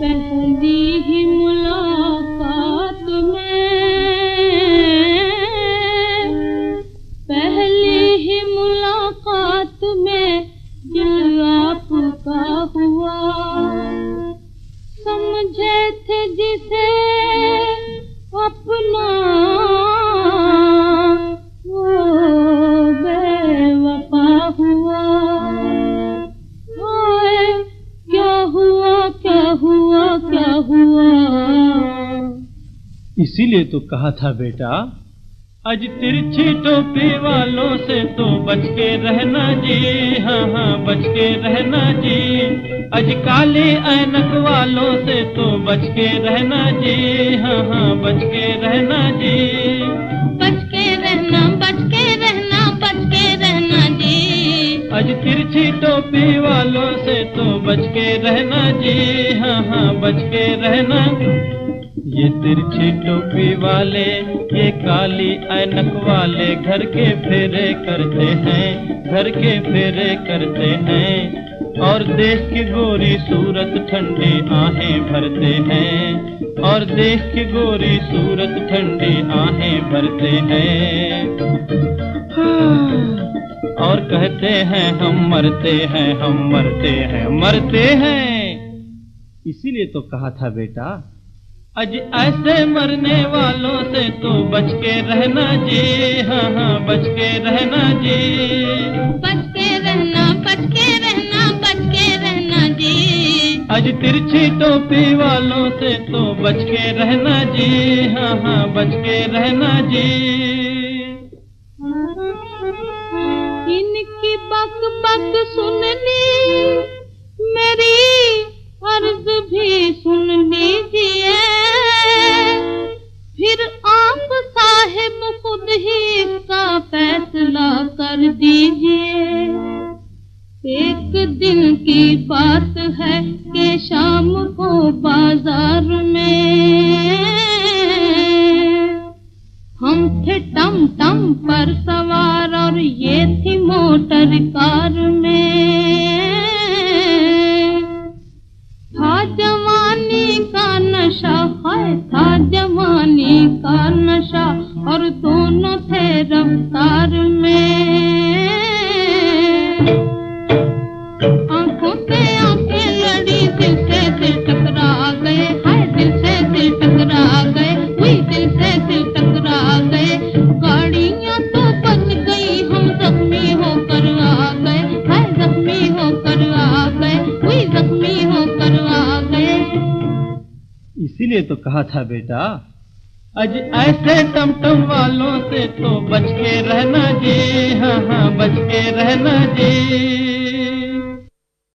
पहली मुलाकात पहली ही मुलाकात में दिल आपका हुआ। समझे थे जिसे अपना इसीलिए तो कहा था बेटा अज तिरछी टोपी वालों से तो बच के रहना जी हाँ हाँ बच के रहना जी। अज काले ऐनक वालों से तो बच के रहना जी हाँ हाँ बच के रहना जी। बच के रहना बच के रहना बच के रहना जी। अज तिरछी टोपी वालों से तो बच के रहना जी हाँ हाँ बच के रहना। ये तिरछी टोपी वाले, ये काली ऐनक वाले घर के फेरे करते हैं, घर के फेरे करते हैं। और देश की गोरी सूरत ठंडी आहें भरते हैं, और देश की गोरी सूरत ठंडी आहें भरते हैं। और कहते हैं, हम मरते हैं, हम मरते हैं मरते हैं। इसीलिए तो कहा था बेटा अज ऐसे मरने वालों से तो बच के रहना जी। हाँ हाँ बच के रहना जी। बच के रहना बच के रहना बच के रहना जी। अज तिरछी टोपी वालों से तो बच के रहना जी। हाँ हाँ बच के रहना जी। इनकी बक बक सुन ही इसका फैसला कर दीजिए एक दिन की बात है कि शाम को बाज़ार में हम थे टम टम पर सवार और ये थी मोटर कार में। था जवानी का नशा है था जवानी का नशा। और दोनों थे रफ्तार में। आँखों से आँखें लड़ी, दिल से दिल टकरा गए। हाय, दिल से दिल टकरा गए। हुई, दिल से दिल टकरा गए। गाड़ियाँ तो बच गई, हम जख्मी होकर आ गए। हाय, जख्मी होकर आ गए। हुई, जख्मी होकर आ गए। इसीलिए तो कहा था बेटा अज ऐसे टमटम वालों से तो बच के रहना जी हाँ हाँ बच के रहना जी।